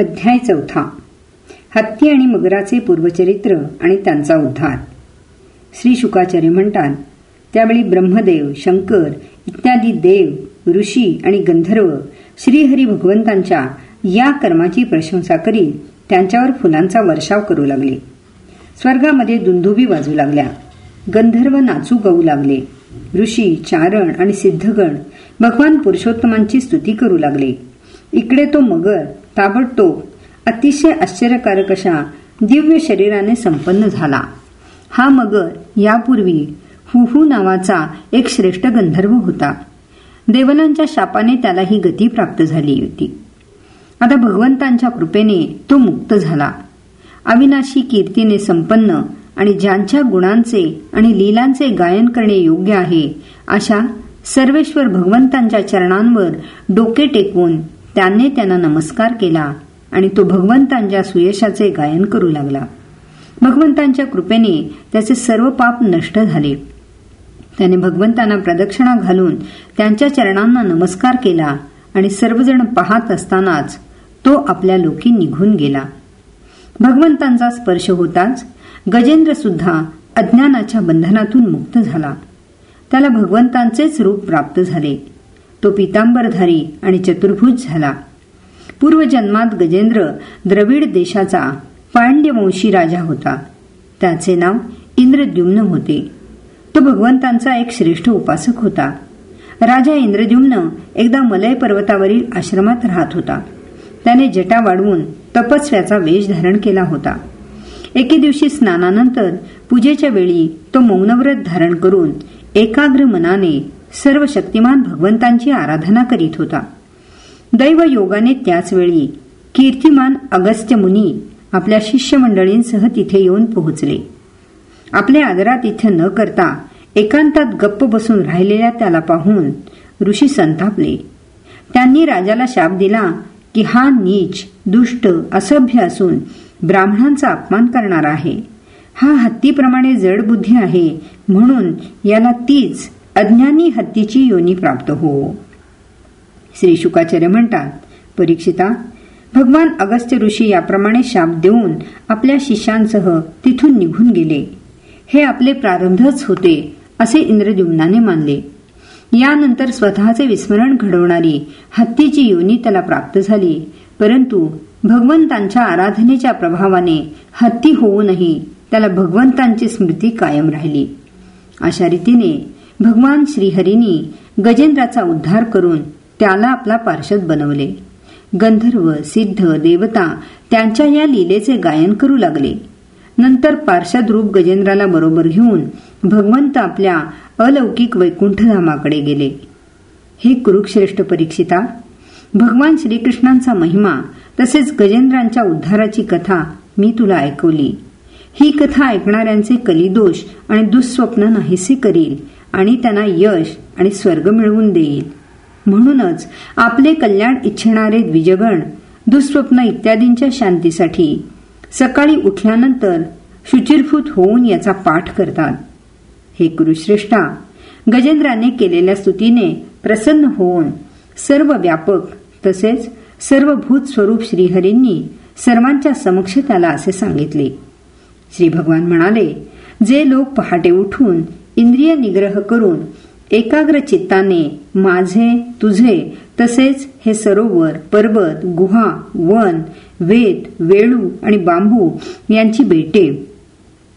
अध्याय चौथा. हत्ती आणि मगराचे पूर्वचरित्र आणि त्यांचा उद्धार. श्री शुकाचार्य म्हणतात त्यावेळी ब्रह्मदेव शंकर इत्यादी देव ऋषी आणि गंधर्व श्रीहरी भगवंतांच्या या कर्माची प्रशंसा करीत त्यांच्यावर फुलांचा वर्षाव करू लागले. स्वर्गामध्ये दुंदुबी वाजू लागल्या. गंधर्व नाचू गाऊ लागले. ऋषी चारण आणि सिद्धगण भगवान पुरुषोत्तमांची स्तुती करू लागले. इकडे तो मगर ताबडतोब अतिशय आश्चर्यकारक अशा दिव्य शरीराने संपन्न झाला. हा मगर यापूर्वी हुहू नावाचा एक श्रेष्ठ गंधर्व होता. देवलांच्या शापाने त्याला ही गती प्राप्त झाली होती. आता भगवंतांच्या कृपेने तो मुक्त झाला. अविनाशी कीर्तीने संपन्न आणि ज्यांच्या गुणांचे आणि लीलांचे गायन करणे योग्य आहे अशा सर्वेश्वर भगवंतांच्या चरणांवर डोके टेकवून त्याने त्यांना नमस्कार केला आणि तो भगवंतांच्या सुयशाचे गायन करू लागला. भगवंतांच्या कृपेने त्याचे सर्व पाप नष्ट झाले. त्याने भगवंतांना प्रदक्षिणा घालून त्यांच्या चरणांना नमस्कार केला आणि सर्वजण पाहत असतानाच तो आपल्या लोकी निघून गेला. भगवंतांचा स्पर्श होताच गजेंद्र सुद्धा अज्ञानाच्या बंधनातून मुक्त झाला. त्याला भगवंतांचेच रूप प्राप्त झाले. तो पितांबरधारी आणि चतुर्भुज झाला. पूर्वजन्मात गजेंद्र द्रविड देशाचा पांड्यवंशी राजा होता. त्याचे नाव इंद्रद्युम्न होते. तो भगवंतांचा एक श्रेष्ठ उपासक होता. राजा इंद्रद्युम्न एकदा मलय पर्वतावरील आश्रमात राहत होता. त्याने जटा वाढवून तपस्व्याचा वेश धारण केला होता. एके दिवशी स्नानानंतर पूजेच्या वेळी तो मौनव्रत धारण करून एकाग्र मनाने सर्व शक्तिमान भगवंतांची आराधना करीत होता. दैव योगाने त्याचवेळी कीर्तिमान अगस्त्य मुनी आपल्या शिष्यमंडळींसह तिथे येऊन पोहोचले. आपले आदरात इथे न करता एकांतात गप्प बसून राहिलेल्या त्याला पाहून ऋषी संतापले. त्यांनी राजाला शाप दिला की हा नीच दुष्ट असभ्य असून ब्राह्मणांचा अपमान करणारा आहे. हा हत्तीप्रमाणे जड बुद्धी आहे म्हणून याला तीच अज्ञानी हत्तीची योनी प्राप्त हो. श्री शुकाचार्य म्हणतात परीक्षिता भगवान अगस्त्य ऋषी याप्रमाणे शाप देऊन आपल्या शिष्यांसह तिथून निघून गेले. हे आपले प्रारंभच होते असे इंद्रद्युम्नाने मानले. यानंतर स्वतःचे विस्मरण घडवणारी हत्तीची योनी त्याला प्राप्त झाली. परंतु भगवंतांच्या आराधनेच्या प्रभावाने हत्ती होऊनही त्याला भगवंतांची स्मृती कायम राहिली. अशा रीतीने भगवान श्रीहरींनी गजेंद्राचा उद्धार करून त्याला आपला पार्षद बनवले. गंधर्व सिद्ध देवता त्यांच्या या लीलेचे गायन करू लागले. नंतर पार्षद रूप गजेंद्राला बरोबर घेऊन भगवंत आपल्या अलौकिक वैकुंठधामाकडे गेले. हे कुरुश्रेष्ठ परीक्षिता भगवान श्रीकृष्णांचा महिमा तसेच गजेंद्रांच्या उद्धाराची कथा मी तुला ऐकवली. ही कथा ऐकणाऱ्यांचे कलिदोष आणि दुःस्वप्न नाहीसे करील आणि त्यांना यश आणि स्वर्ग मिळवून देईल. म्हणूनच आपले कल्याण इच्छिणारे द्विजगण दुःस्वप्न इत्यादींच्या शांतीसाठी सकाळी उठल्यानंतर शुचिरभूत होऊन याचा पाठ करतात. हे कुरुश्रेष्ठा गजेंद्राने केलेल्या स्तुतीने प्रसन्न होऊन सर्व व्यापक तसेच सर्व भूत स्वरूप श्रीहरींनी सर्वांच्या समक्ष त्याला असे सांगितले. श्री भगवान म्हणाले जे लोक पहाटे उठून इंद्रिय निग्रह करून एकाग्र चित्ताने माझे तुझे तसेच हे सरोवर पर्वत गुहा वन वेद वेळू आणि बांबू यांची बेटे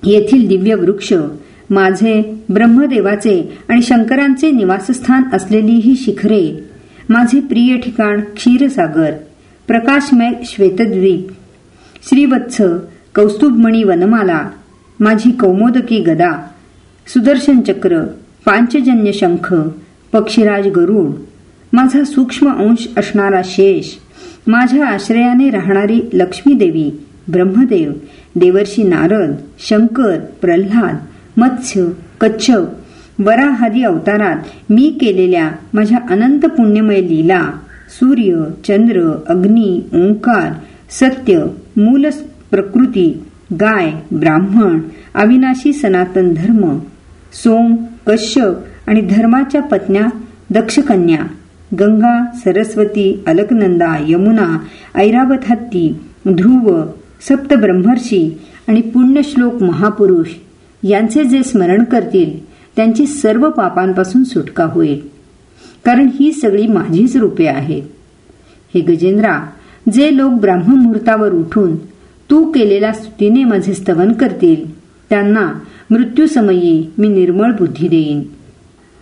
येथील दिव्य वृक्ष माझे ब्रह्मदेवाचे आणि शंकरांचे निवासस्थान असलेली ही शिखरे माझे प्रिय ठिकाण क्षीरसागर प्रकाशमय श्वेतद्वीप श्रीवत्स कौस्तुभमणी वनमाला माझी कौमोदकी गदा सुदर्शन चक्र पांचजन्य शंख पक्षीराज गरुड माझा सूक्ष्म अंश असणारा शेष माझ्या आश्रयाने राहणारी लक्ष्मीदेवी ब्रह्मदेव देवर्षी नारद शंकर प्रल्हाद मत्स्य कच्छप वराहादी अवतारात मी केलेल्या माझ्या अनंत पुण्यमय लीला सूर्य चंद्र अग्नी ओंकार सत्य मूल प्रकृती गाय ब्राह्मण अविनाशी सनातन धर्म सोम कश्यप आणि धर्माच्या पत्न्या दक्षकन्या गंगा सरस्वती अलकनंदा यमुना ऐरावत हत्ती ध्रुव सप्त ब्रह्मर्षी आणि पुण्यश्लोक महापुरुष यांचे जे स्मरण करतील त्यांची सर्व पापांपासून सुटका होईल. कारण ही सगळी माझीच रूपे आहेत. हे गजेंद्रा जे लोक ब्राह्ममुहूर्तावर उठून तू केलेल्या स्तुतीने माझे स्तवन करतील त्यांना मृत्यूसमयी मी निर्मळ बुद्धी देईन.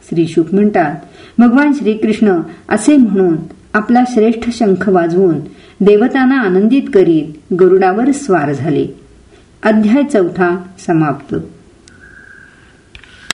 श्री शुक म्हणतात भगवान श्रीकृष्ण असे म्हणून आपला श्रेष्ठ शंख वाजवून देवतांना आनंदित करीत गरुडावर स्वार झाले. अध्याय चौथा समाप्त.